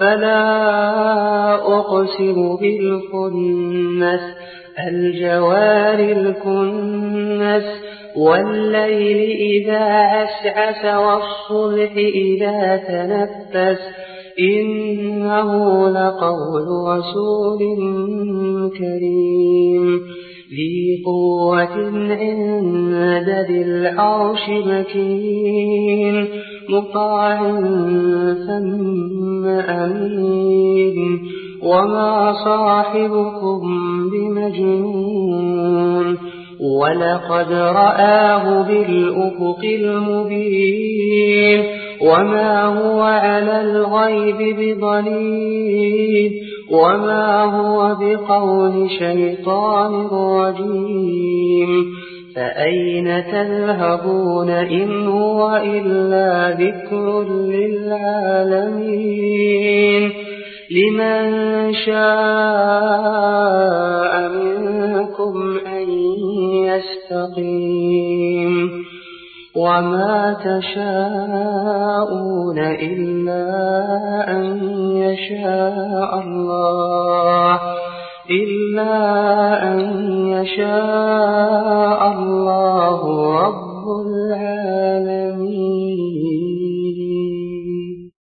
فلا أقسم بالكنس الجوار الكنس والليل إذا أسعس والصبح إذا تنفس إنه لقول رسول كريم. ذي قوة عند ذي العرش مكين مطاع ثم أمين وما صاحبكم بمجنون ولقد رآه بالأفق المبين وما هو على الغيب بضليل وما هو بقول شيطان رجيم فأين تذهبون إن هو إلا ذكر للعالمين لمن شاء منكم أن يستقيم وما تشاءون إلا أن يشاء الله إلا أن يشاء كلها